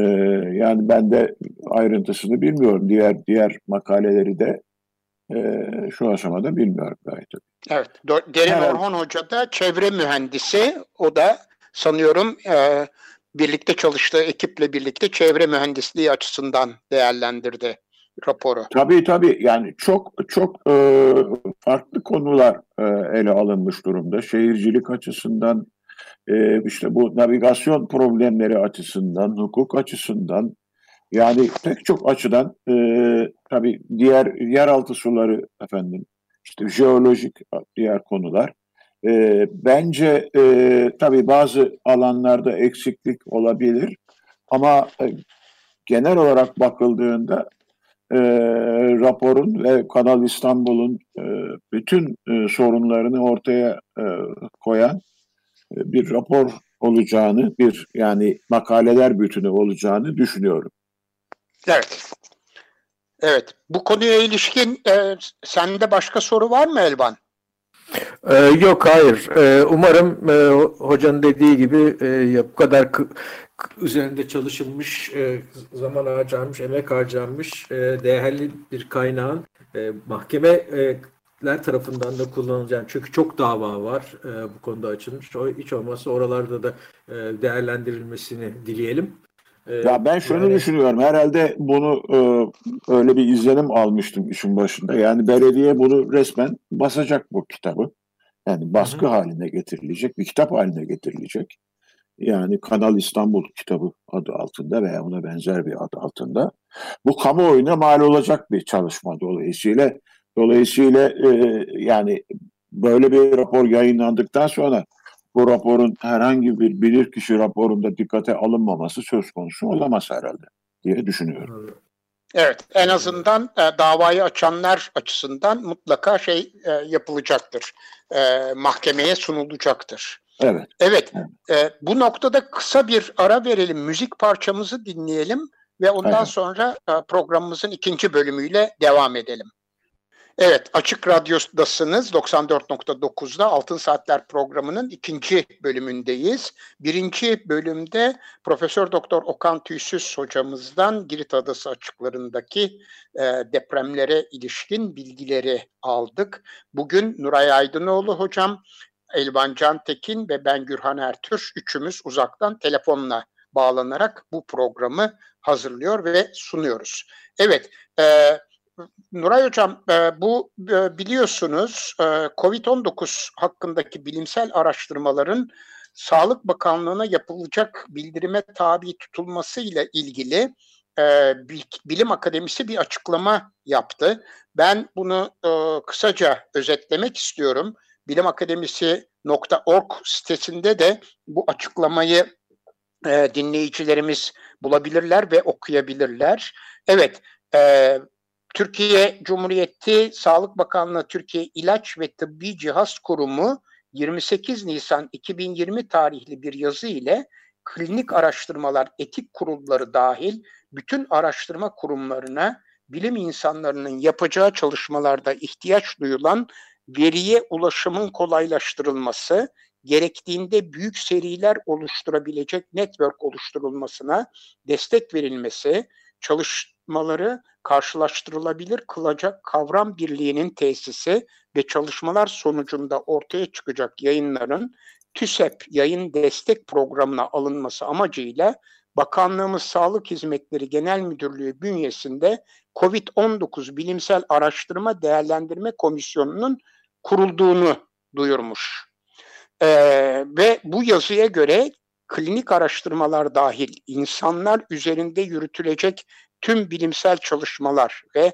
yani ben de ayrıntısını bilmiyorum. Diğer diğer makaleleri de e, şu aşamada bilmiyorum gayet. Evet. Derin evet. Orhan Hoca da çevre mühendisi. O da sanıyorum e, birlikte çalıştığı ekiple birlikte çevre mühendisliği açısından değerlendirdi raporu. Tabii tabii yani çok çok e, farklı konular e, ele alınmış durumda. Şehircilik açısından, e, işte bu navigasyon problemleri açısından, hukuk açısından, yani pek çok açıdan e, tabii diğer yeraltı suları efendim, işte jeolojik diğer konular. E, bence e, tabii bazı alanlarda eksiklik olabilir ama e, genel olarak bakıldığında e, raporun ve Kanal İstanbul'un e, bütün e, sorunlarını ortaya e, koyan e, bir rapor olacağını, bir yani makaleler bütünü olacağını düşünüyorum. Evet. Evet. Bu konuya ilişkin e, sende başka soru var mı Elvan? Ee, yok hayır. Ee, umarım e, hocanın dediği gibi e, bu kadar üzerinde çalışılmış, e, zaman harcanmış, emek harcanmış, e, değerli bir kaynağın e, mahkemeler tarafından da kullanılacağını çünkü çok dava var e, bu konuda açılmış. O, hiç olmazsa oralarda da e, değerlendirilmesini dileyelim. E, ya ben şunu yani, düşünüyorum. Herhalde bunu e, öyle bir izlenim almıştım işin başında. Yani belediye bunu resmen basacak bu kitabı. Yani baskı hı. haline getirilecek, bir kitap haline getirilecek. Yani Kanal İstanbul kitabı adı altında veya ona benzer bir adı altında. Bu kamuoyuna mal olacak bir çalışma dolayısıyla. Dolayısıyla e, yani böyle bir rapor yayınlandıktan sonra bu raporun herhangi bir bilirkişi raporunda dikkate alınmaması söz konusu olamaz herhalde diye düşünüyorum. Evet, en azından e, davayı açanlar açısından mutlaka şey e, yapılacaktır. E, mahkemeye sunulacaktır. Evet. Evet. E, bu noktada kısa bir ara verelim. Müzik parçamızı dinleyelim ve ondan evet. sonra e, programımızın ikinci bölümüyle devam edelim. Evet, Açık Radyo'dasınız. 94.9'da Altın Saatler programının ikinci bölümündeyiz. Birinci bölümde Profesör Doktor Okan Tüysüz hocamızdan Girit Adası açıklarındaki e, depremlere ilişkin bilgileri aldık. Bugün Nuray Aydınoğlu hocam, Elvan Cantekin ve ben Gürhan Ertür üçümüz uzaktan telefonla bağlanarak bu programı hazırlıyor ve sunuyoruz. Evet, e, Nuray Hocam e, bu e, biliyorsunuz e, COVID-19 hakkındaki bilimsel araştırmaların Sağlık Bakanlığı'na yapılacak bildirime tabi tutulması ile ilgili Bilim Akademisi bir açıklama yaptı. Ben bunu kısaca özetlemek istiyorum. Bilimakademisi.org sitesinde de bu açıklamayı dinleyicilerimiz bulabilirler ve okuyabilirler. Evet, Türkiye Cumhuriyeti Sağlık Bakanlığı Türkiye İlaç ve Tıbbi Cihaz Kurumu 28 Nisan 2020 tarihli bir yazı ile klinik araştırmalar etik kurulları dahil bütün araştırma kurumlarına bilim insanlarının yapacağı çalışmalarda ihtiyaç duyulan veriye ulaşımın kolaylaştırılması, gerektiğinde büyük seriler oluşturabilecek network oluşturulmasına destek verilmesi, çalışmaları karşılaştırılabilir kılacak kavram birliğinin tesisi ve çalışmalar sonucunda ortaya çıkacak yayınların TÜSEP yayın destek programına alınması amacıyla Bakanlığımız Sağlık Hizmetleri Genel Müdürlüğü bünyesinde COVID-19 Bilimsel Araştırma Değerlendirme Komisyonu'nun kurulduğunu duyurmuş. Ee, ve bu yazıya göre klinik araştırmalar dahil insanlar üzerinde yürütülecek tüm bilimsel çalışmalar ve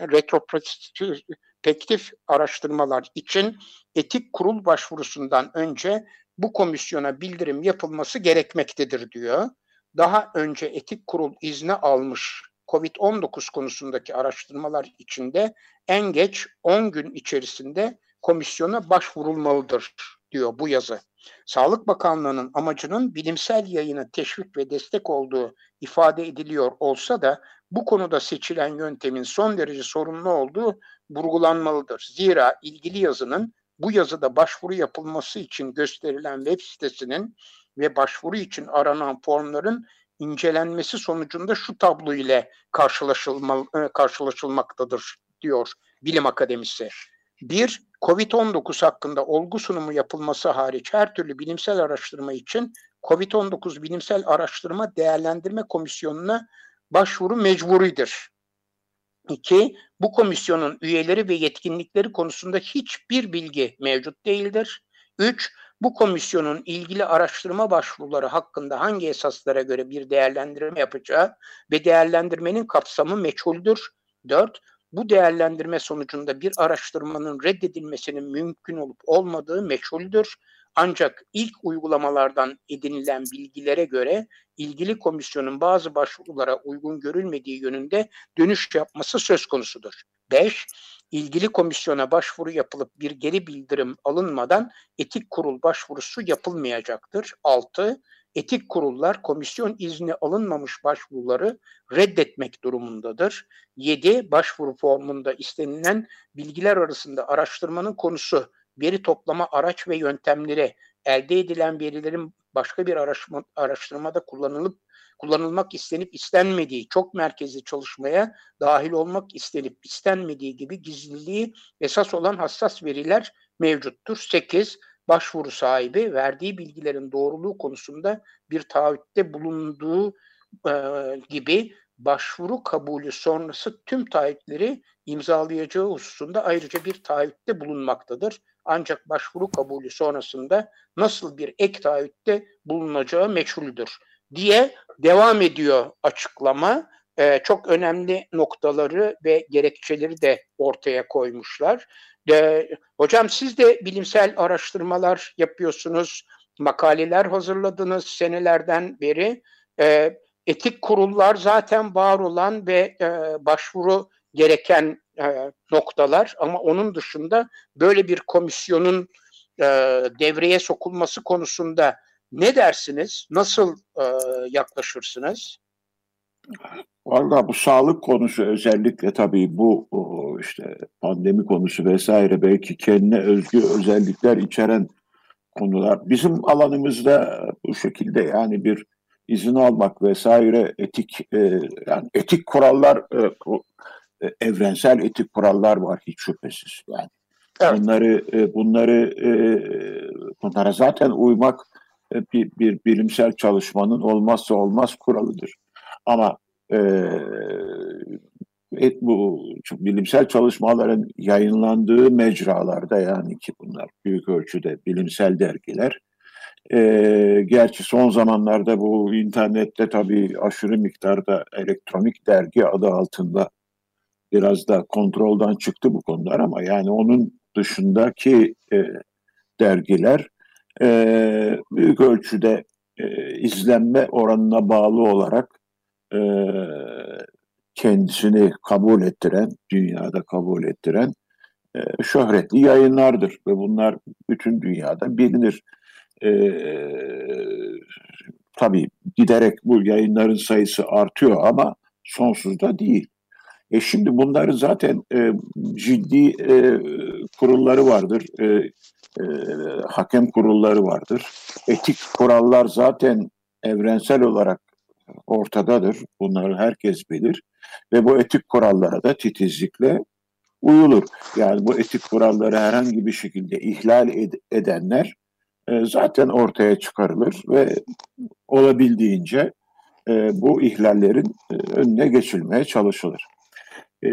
retrospektif araştırmalar için etik kurul başvurusundan önce bu komisyona bildirim yapılması gerekmektedir diyor. Daha önce etik kurul izni almış COVID-19 konusundaki araştırmalar içinde en geç 10 gün içerisinde komisyona başvurulmalıdır diyor bu yazı. Sağlık Bakanlığı'nın amacının bilimsel yayını teşvik ve destek olduğu ifade ediliyor olsa da bu konuda seçilen yöntemin son derece sorunlu olduğu vurgulanmalıdır. Zira ilgili yazının bu yazıda başvuru yapılması için gösterilen web sitesinin ve başvuru için aranan formların incelenmesi sonucunda şu tablo ile karşılaşılma, e, karşılaşılmaktadır diyor Bilim Akademisi. Bir, COVID-19 hakkında olgu sunumu yapılması hariç her türlü bilimsel araştırma için COVID-19 Bilimsel Araştırma Değerlendirme Komisyonu'na başvuru mecburidir. İki, bu komisyonun üyeleri ve yetkinlikleri konusunda hiçbir bilgi mevcut değildir. Üç, bu komisyonun ilgili araştırma başvuruları hakkında hangi esaslara göre bir değerlendirme yapacağı ve değerlendirmenin kapsamı meçhuldür. Dört, bu değerlendirme sonucunda bir araştırmanın reddedilmesinin mümkün olup olmadığı meçhuldür. Ancak ilk uygulamalardan edinilen bilgilere göre ilgili komisyonun bazı başvurulara uygun görülmediği yönünde dönüş yapması söz konusudur. 5. İlgili komisyona başvuru yapılıp bir geri bildirim alınmadan etik kurul başvurusu yapılmayacaktır. 6. Etik kurullar komisyon izni alınmamış başvuruları reddetmek durumundadır. 7. Başvuru formunda istenilen bilgiler arasında araştırmanın konusu, veri toplama araç ve yöntemleri, elde edilen verilerin başka bir araştırma, araştırmada kullanılıp kullanılmak istenip istenmediği, çok merkezli çalışmaya dahil olmak istenip istenmediği gibi gizliliği esas olan hassas veriler mevcuttur. 8. Başvuru sahibi verdiği bilgilerin doğruluğu konusunda bir taahhütte bulunduğu e, gibi başvuru kabulü sonrası tüm taahhütleri imzalayacağı hususunda ayrıca bir taahhütte bulunmaktadır. Ancak başvuru kabulü sonrasında nasıl bir ek taahhütte bulunacağı meçhuldür diye devam ediyor açıklama. Ee, çok önemli noktaları ve gerekçeleri de ortaya koymuşlar. Ee, hocam siz de bilimsel araştırmalar yapıyorsunuz, makaleler hazırladınız senelerden beri. Ee, etik kurullar zaten var olan ve e, başvuru gereken e, noktalar ama onun dışında böyle bir komisyonun e, devreye sokulması konusunda ne dersiniz? Nasıl e, yaklaşırsınız? Valla bu sağlık konusu özellikle tabii bu işte pandemi konusu vesaire belki kendine özgü özellikler içeren konular. Bizim alanımızda bu şekilde yani bir izin almak vesaire etik e, yani etik kurallar e, e, evrensel etik kurallar var hiç şüphesiz yani. Evet. Bunları e, bunları e, bunlara zaten uymak bir, bir bilimsel çalışmanın olmazsa olmaz kuralıdır. Ama e, et, bu bilimsel çalışmaların yayınlandığı mecralarda yani ki bunlar büyük ölçüde bilimsel dergiler e, gerçi son zamanlarda bu internette tabii aşırı miktarda elektronik dergi adı altında biraz da kontrolden çıktı bu konular ama yani onun dışındaki e, dergiler e, büyük ölçüde e, izlenme oranına bağlı olarak e, kendisini kabul ettiren, dünyada kabul ettiren e, şöhretli yayınlardır ve bunlar bütün dünyada bilinir. E, tabii giderek bu yayınların sayısı artıyor ama sonsuz da değil. E şimdi bunların zaten e, ciddi e, kurulları vardır. E, e, hakem kurulları vardır. Etik kurallar zaten evrensel olarak ortadadır. Bunları herkes bilir. Ve bu etik kurallara da titizlikle uyulur. Yani bu etik kuralları herhangi bir şekilde ihlal ed- edenler e, zaten ortaya çıkarılır ve olabildiğince e, bu ihlallerin e, önüne geçilmeye çalışılır. E,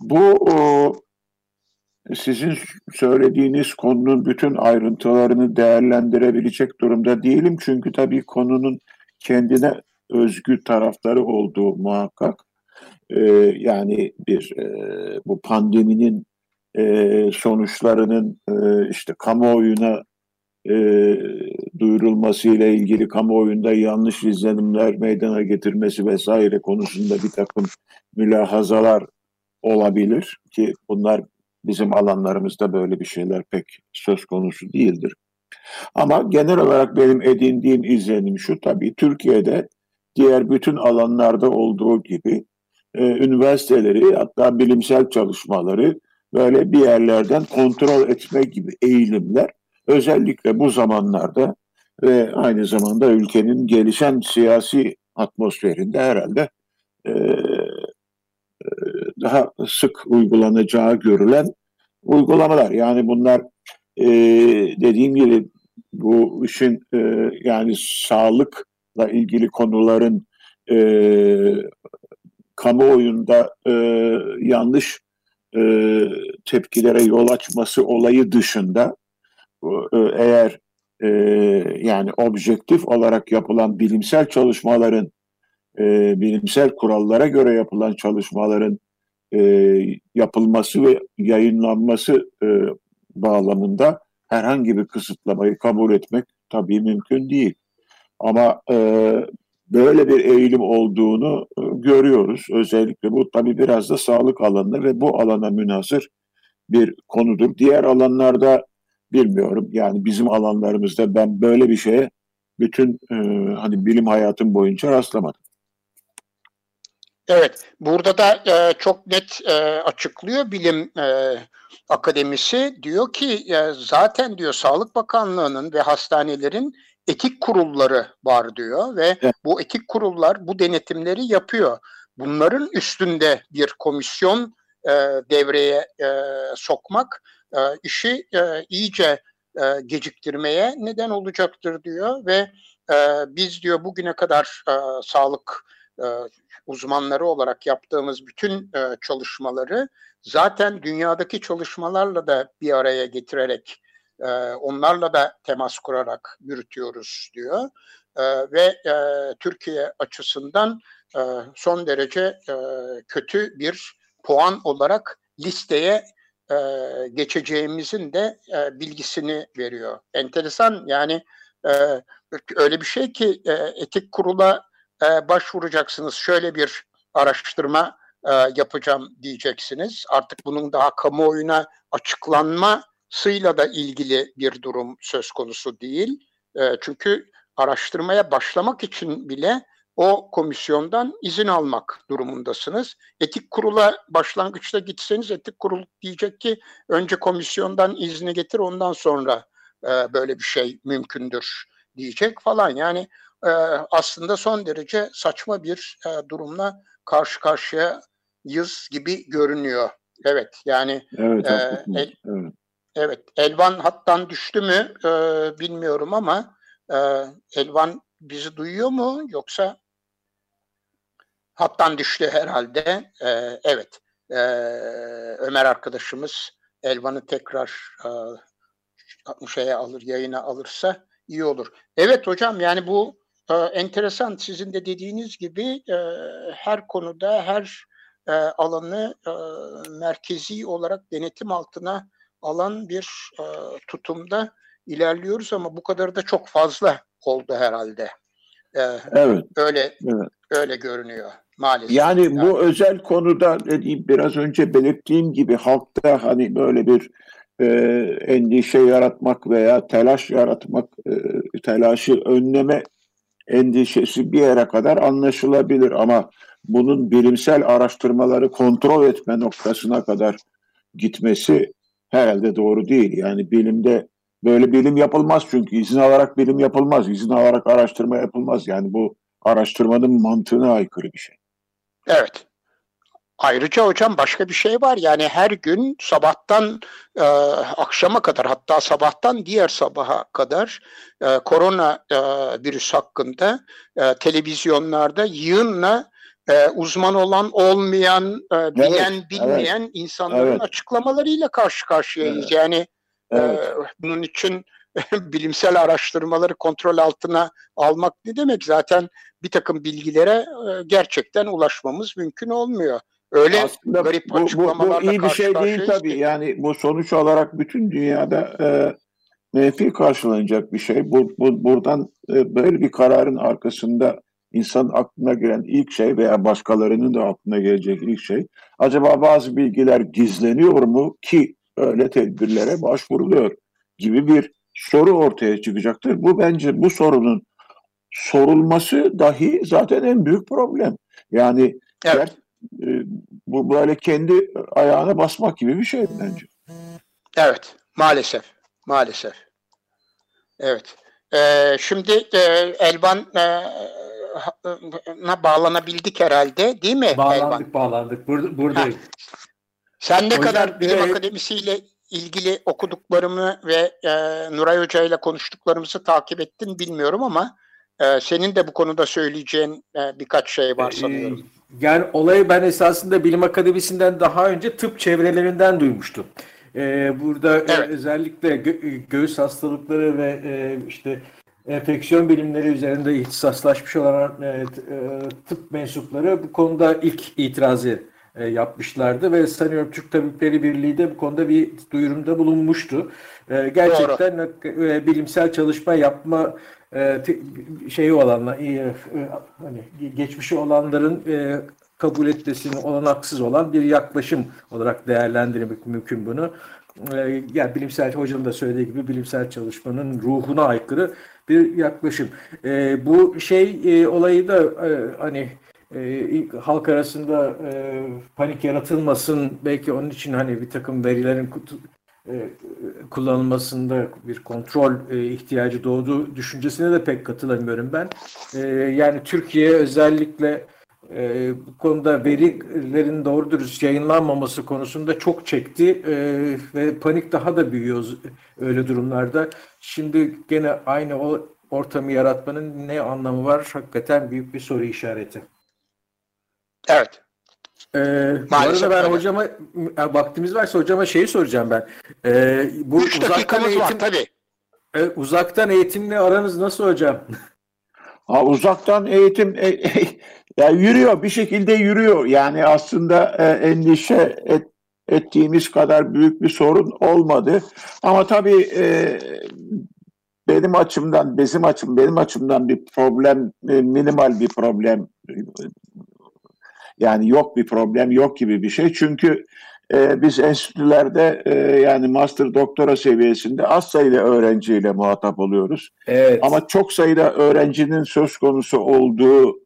bu o, sizin söylediğiniz konunun bütün ayrıntılarını değerlendirebilecek durumda değilim. Çünkü tabii konunun kendine özgü tarafları olduğu muhakkak. Ee, yani bir e, bu pandeminin e, sonuçlarının e, işte kamuoyuna e, duyurulması ile ilgili kamuoyunda yanlış izlenimler meydana getirmesi vesaire konusunda bir takım mülahazalar olabilir ki bunlar bizim alanlarımızda böyle bir şeyler pek söz konusu değildir. Ama genel olarak benim edindiğim izlenim şu tabii Türkiye'de diğer bütün alanlarda olduğu gibi e, üniversiteleri hatta bilimsel çalışmaları böyle bir yerlerden kontrol etme gibi eğilimler özellikle bu zamanlarda ve aynı zamanda ülkenin gelişen siyasi atmosferinde herhalde e, daha sık uygulanacağı görülen uygulamalar. Yani bunlar e, dediğim gibi bu işin e, yani sağlıkla ilgili konuların e, kamuoyunda e, yanlış e, tepkilere yol açması olayı dışında e, eğer e, yani objektif olarak yapılan bilimsel çalışmaların e, bilimsel kurallara göre yapılan çalışmaların e, yapılması ve yayınlanması e, bağlamında herhangi bir kısıtlamayı kabul etmek tabii mümkün değil. Ama e, böyle bir eğilim olduğunu e, görüyoruz. Özellikle bu tabii biraz da sağlık alanında ve bu alana münasır bir konudur. Diğer alanlarda bilmiyorum. Yani bizim alanlarımızda ben böyle bir şeye bütün e, hani bilim hayatım boyunca rastlamadım. Evet, burada da e, çok net e, açıklıyor bilim e, akademisi. Diyor ki e, zaten diyor Sağlık Bakanlığı'nın ve hastanelerin etik kurulları var diyor ve evet. bu etik kurullar bu denetimleri yapıyor. Bunların üstünde bir komisyon e, devreye e, sokmak e, işi e, iyice e, geciktirmeye neden olacaktır diyor ve e, biz diyor bugüne kadar e, sağlık e, uzmanları olarak yaptığımız bütün e, çalışmaları zaten dünyadaki çalışmalarla da bir araya getirerek e, onlarla da temas kurarak yürütüyoruz diyor e, ve e, Türkiye açısından e, son derece e, kötü bir puan olarak listeye e, geçeceğimizin de e, bilgisini veriyor. Enteresan yani e, öyle bir şey ki e, etik kurula e, başvuracaksınız. Şöyle bir araştırma e, yapacağım diyeceksiniz. Artık bunun daha kamuoyuna açıklanmasıyla da ilgili bir durum söz konusu değil. E, çünkü araştırmaya başlamak için bile o komisyondan izin almak durumundasınız. Etik kurula başlangıçta gitseniz etik kurul diyecek ki önce komisyondan izni getir ondan sonra e, böyle bir şey mümkündür diyecek falan. Yani e, aslında son derece saçma bir e, durumla karşı karşıyayız gibi görünüyor. Evet yani evet, e, el, evet. evet Elvan hattan düştü mü e, bilmiyorum ama e, Elvan bizi duyuyor mu yoksa hattan düştü herhalde. E, evet e, Ömer arkadaşımız Elvan'ı tekrar e, şeye alır yayına alırsa iyi olur. Evet hocam yani bu e, enteresan sizin de dediğiniz gibi e, her konuda her e, alanı e, merkezi olarak denetim altına alan bir e, tutumda ilerliyoruz ama bu kadar da çok fazla oldu herhalde. E, evet. Öyle evet. öyle görünüyor maalesef. Yani, yani bu özel konuda dediğim biraz önce belirttiğim gibi halkta hani böyle bir e, endişe yaratmak veya telaş yaratmak, e, telaşı önleme endişesi bir yere kadar anlaşılabilir ama bunun bilimsel araştırmaları kontrol etme noktasına kadar gitmesi herhalde doğru değil. Yani bilimde böyle bilim yapılmaz çünkü izin alarak bilim yapılmaz, izin alarak araştırma yapılmaz. Yani bu araştırmanın mantığına aykırı bir şey. Evet. Ayrıca hocam başka bir şey var yani her gün sabahtan e, akşama kadar hatta sabahtan diğer sabaha kadar e, korona e, virüs hakkında e, televizyonlarda yığınla e, uzman olan olmayan e, bilen evet, bilmeyen evet, insanların evet. açıklamalarıyla karşı karşıyayız. Evet. Yani e, evet. E, bunun için (laughs) bilimsel araştırmaları kontrol altına almak ne demek? Zaten bir takım bilgilere e, gerçekten ulaşmamız mümkün olmuyor. Öyle Aslında garip bu, bu, bu iyi bir şey değil tabii. Ki. Yani bu sonuç olarak bütün dünyada e, menfi karşılanacak bir şey. Bu, bu buradan e, böyle bir kararın arkasında insan aklına gelen ilk şey veya başkalarının da aklına gelecek ilk şey acaba bazı bilgiler gizleniyor mu ki öyle tedbirlere başvuruluyor gibi bir soru ortaya çıkacaktır. Bu bence bu sorunun sorulması dahi zaten en büyük problem. Yani evet. E, bu böyle kendi ayağına basmak gibi bir şey bence. Evet, maalesef, maalesef. Evet. Ee, şimdi e, Elvan e, bağlanabildik herhalde değil mi? Bağlandık, Elvan? bağlandık. Bur buradayım. Ha. Sen ne Hocam, kadar bilim e, akademisiyle ilgili okuduklarımı ve e, Nuray Hoca ile konuştuklarımızı takip ettin bilmiyorum ama e, senin de bu konuda söyleyeceğin e, birkaç şey var e, sanıyorum. Yani olayı ben esasında bilim akademisinden daha önce tıp çevrelerinden duymuştum. Ee, burada evet. özellikle gö- göğüs hastalıkları ve e, işte enfeksiyon bilimleri üzerinde ihtisaslaşmış olan e, tıp mensupları bu konuda ilk itirazı e, yapmışlardı ve sanıyorum Türk Tabipleri Birliği de bu konuda bir duyurumda bulunmuştu. E, gerçekten Doğru. E, bilimsel çalışma yapma şeyi olanlar hani geçmişi olanların kabul etmesini olanaksız olan bir yaklaşım olarak değerlendirmek mümkün bunu. Yani bilimsel hocanın da söylediği gibi bilimsel çalışmanın ruhuna aykırı bir yaklaşım. Bu şey olayı da hani e, halk arasında e, panik yaratılmasın belki onun için hani bir takım verilerin e, kullanılmasında bir kontrol e, ihtiyacı doğduğu düşüncesine de pek katılamıyorum ben. E, yani Türkiye özellikle e, bu konuda verilerin doğru dürüst yayınlanmaması konusunda çok çekti e, ve panik daha da büyüyor öyle durumlarda. Şimdi gene aynı o ortamı yaratmanın ne anlamı var? Hakikaten büyük bir soru işareti. Evet. Ee, bu arada ben öyle. hocama vaktimiz varsa hocama şeyi soracağım ben. Ee, bu Üç uzaktan eğitim, var tabii. E, uzaktan eğitimle aranız nasıl hocam? Ha, uzaktan eğitim e, e, ya yürüyor bir şekilde yürüyor. Yani aslında e, endişe et, ettiğimiz kadar büyük bir sorun olmadı. Ama tabii e, benim açımdan, bizim açım, benim açımdan bir problem, e, minimal bir problem yani yok bir problem yok gibi bir şey. Çünkü e, biz enstitülerde e, yani master doktora seviyesinde az sayıda öğrenciyle muhatap oluyoruz. Evet. Ama çok sayıda öğrencinin söz konusu olduğu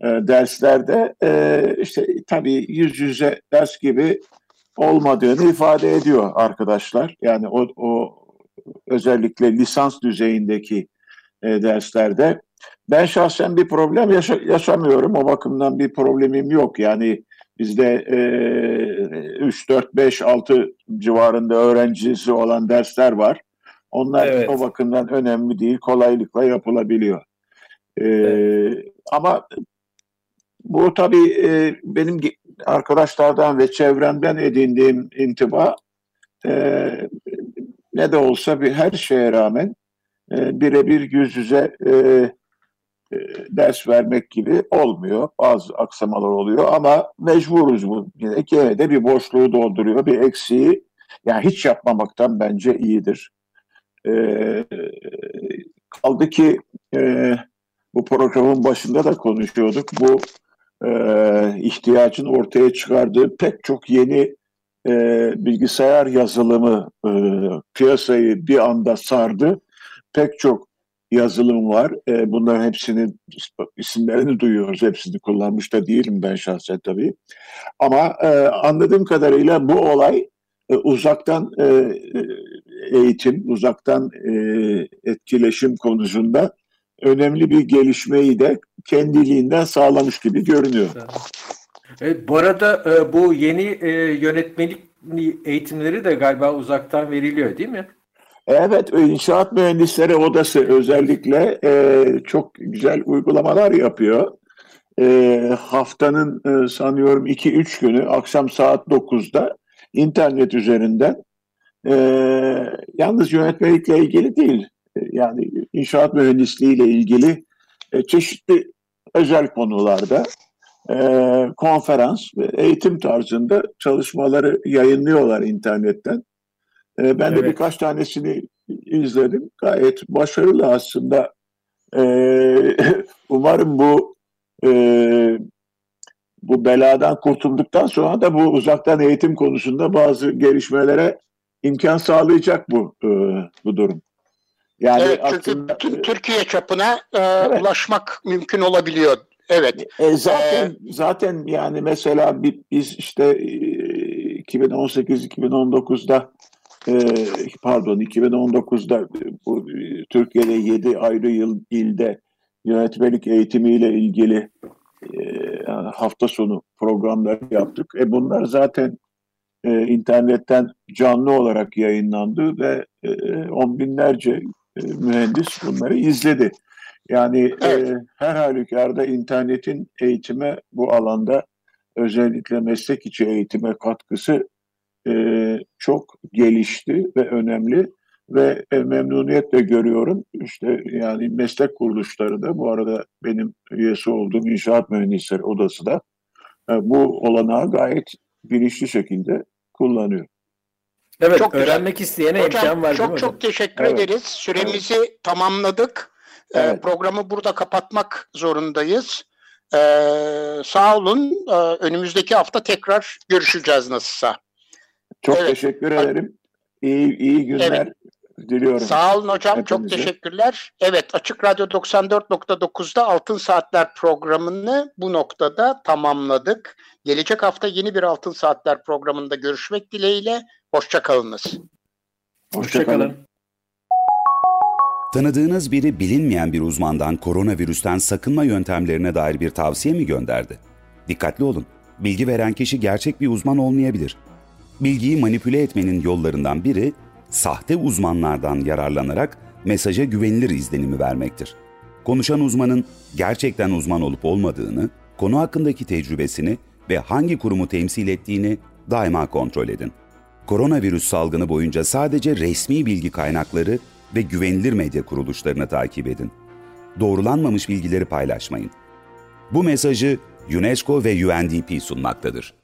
e, derslerde e, işte tabii yüz yüze ders gibi olmadığını ifade ediyor arkadaşlar. Yani o, o özellikle lisans düzeyindeki e, derslerde ben şahsen bir problem yaşa yaşamıyorum. O bakımdan bir problemim yok. Yani bizde e, 3, 4, 5, 6 civarında öğrencisi olan dersler var. Onlar evet. o bakımdan önemli değil. Kolaylıkla yapılabiliyor. E, evet. Ama bu tabii e, benim arkadaşlardan ve çevremden edindiğim intiba e, ne de olsa bir her şeye rağmen e, birebir yüz yüze e, e, ders vermek gibi olmuyor. Bazı aksamalar oluyor ama mecburuz bu. Yine gene de bir boşluğu dolduruyor, bir eksiği. Yani hiç yapmamaktan bence iyidir. E, kaldı ki e, bu programın başında da konuşuyorduk. Bu e, ihtiyacın ortaya çıkardığı pek çok yeni e, bilgisayar yazılımı e, piyasayı bir anda sardı. Pek çok yazılım var. E, bunların hepsinin isimlerini duyuyoruz. Hepsini kullanmış da değilim ben şahsen tabii. Ama e, anladığım kadarıyla bu olay e, uzaktan e, eğitim, uzaktan e, etkileşim konusunda önemli bir gelişmeyi de kendiliğinden sağlamış gibi görünüyor. Evet, bu arada e, bu yeni e, yönetmelik eğitimleri de galiba uzaktan veriliyor değil mi? Evet, inşaat mühendisleri odası özellikle e, çok güzel uygulamalar yapıyor. E, haftanın e, sanıyorum 2-3 günü akşam saat 9'da internet üzerinden e, yalnız yönetmelikle ilgili değil, e, yani inşaat mühendisliği ile ilgili e, çeşitli özel konularda e, konferans ve eğitim tarzında çalışmaları yayınlıyorlar internetten. E, ben evet. de birkaç tanesini izledim. Gayet başarılı aslında. E, (laughs) umarım bu e, bu beladan kurtulduktan sonra da bu uzaktan eğitim konusunda bazı gelişmelere imkan sağlayacak bu e, bu durum. Yani evet, çünkü aslında, Türkiye çapına e, evet. ulaşmak mümkün olabiliyor. Evet. E, zaten ee, zaten yani mesela biz işte 2018-2019'da e, pardon 2019'da bu Türkiye'de 7 ayrı yıl ilde yönetmelik eğitimiyle ilgili e, hafta sonu programlar yaptık. E bunlar zaten e, internetten canlı olarak yayınlandı ve e, on binlerce e, mühendis bunları izledi. Yani Evet. e, her halükarda internetin eğitime bu alanda özellikle meslek içi eğitime katkısı e, çok gelişti ve önemli ve e, memnuniyetle görüyorum. İşte yani meslek kuruluşları da bu arada benim üyesi olduğum İnşaat Mühendisleri Odası da e, bu olanağı gayet bilinçli şekilde kullanıyor. Evet, Çok güzel. öğrenmek isteyene imkan Hocam var değil çok mi çok teşekkür Evet. ederiz. Süremizi tamamladık. Ee, Evet. programı burada kapatmak zorundayız. Ee, sağ olun. Ee, önümüzdeki hafta tekrar görüşeceğiz nasılsa. Çok Evet. teşekkür ederim. İyi, iyi günler diliyorum. Sağ olun hocam. Çok Hepinize. teşekkürler. Evet Açık Radyo 94.9'da Altın Saatler programını bu noktada tamamladık. Gelecek hafta yeni bir Altın Saatler programında görüşmek dileğiyle. Hoşçakalınız. Hoşçakalın. Tanıdığınız biri bilinmeyen bir uzmandan koronavirüsten sakınma yöntemlerine dair bir tavsiye mi gönderdi? Dikkatli olun. Bilgi veren kişi gerçek bir uzman olmayabilir. Bilgiyi manipüle etmenin yollarından biri sahte uzmanlardan yararlanarak mesaja güvenilir izlenimi vermektir. Konuşan uzmanın gerçekten uzman olup olmadığını, konu hakkındaki tecrübesini ve hangi kurumu temsil ettiğini daima kontrol edin. Koronavirüs salgını boyunca sadece resmi bilgi kaynakları ve güvenilir medya kuruluşlarını takip edin. Doğrulanmamış bilgileri paylaşmayın. Bu mesajı UNESCO ve UNDP sunmaktadır.